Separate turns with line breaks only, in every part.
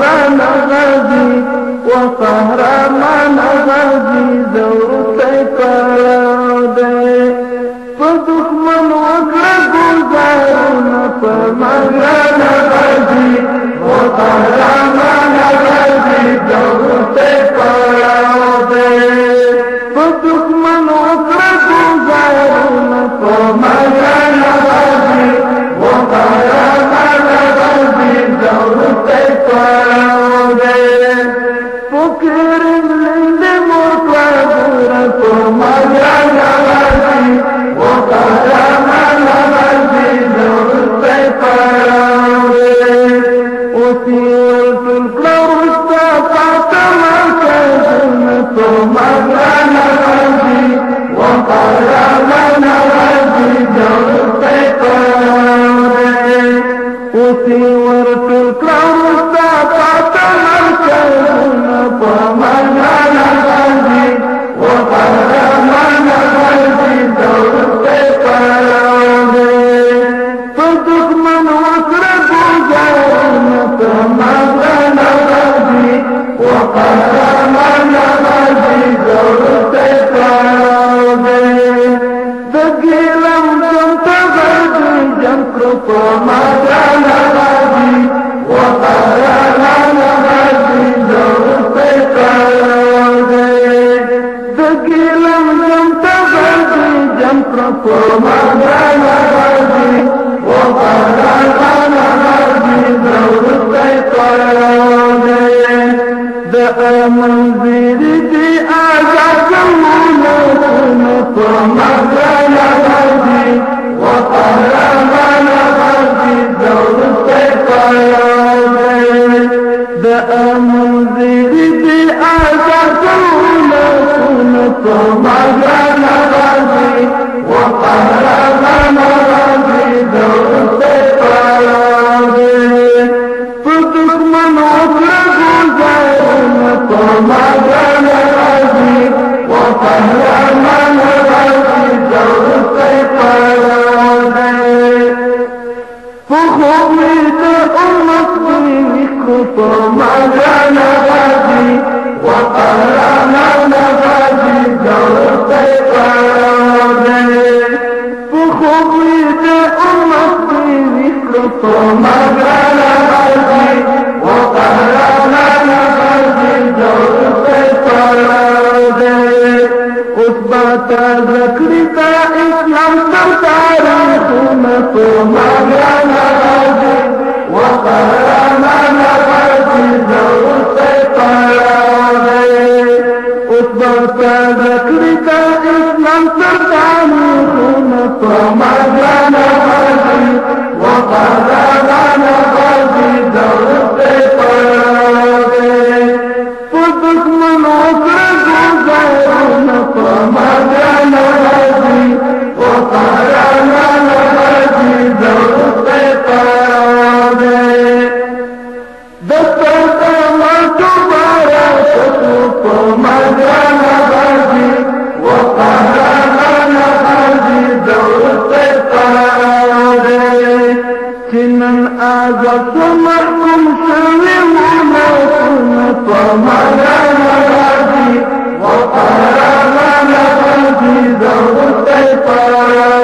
وفهرمان غازي وفهرمان نغادي زور Oh my God. وقال ما لغد الدور ذكر فإسلام تاريخ مطمئن نغازي وقرام نغازي ذو السيطرة أصبر فذكر فإسلام تاريخ مطمئن نغازي وقرام نغازي داري تنن آجا سمعكم سوي وموكم طمنا مرادي وطرنا مرادي ذو السيطرة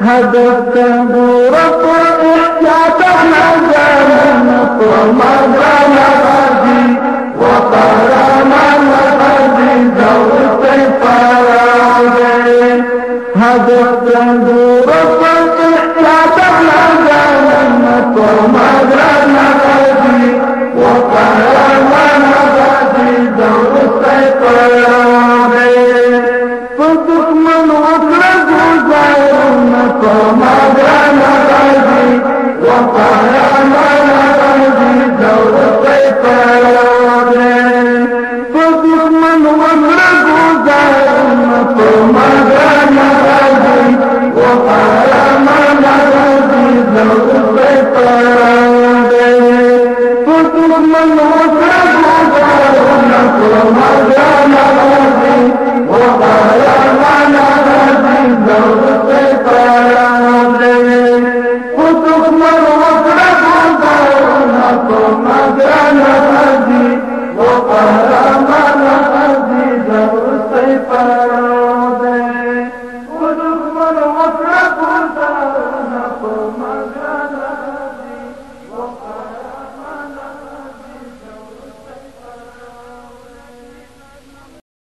هدفت دورة احتياطنا زمن مجانا Madras. ڪجهه